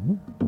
Mm-hmm.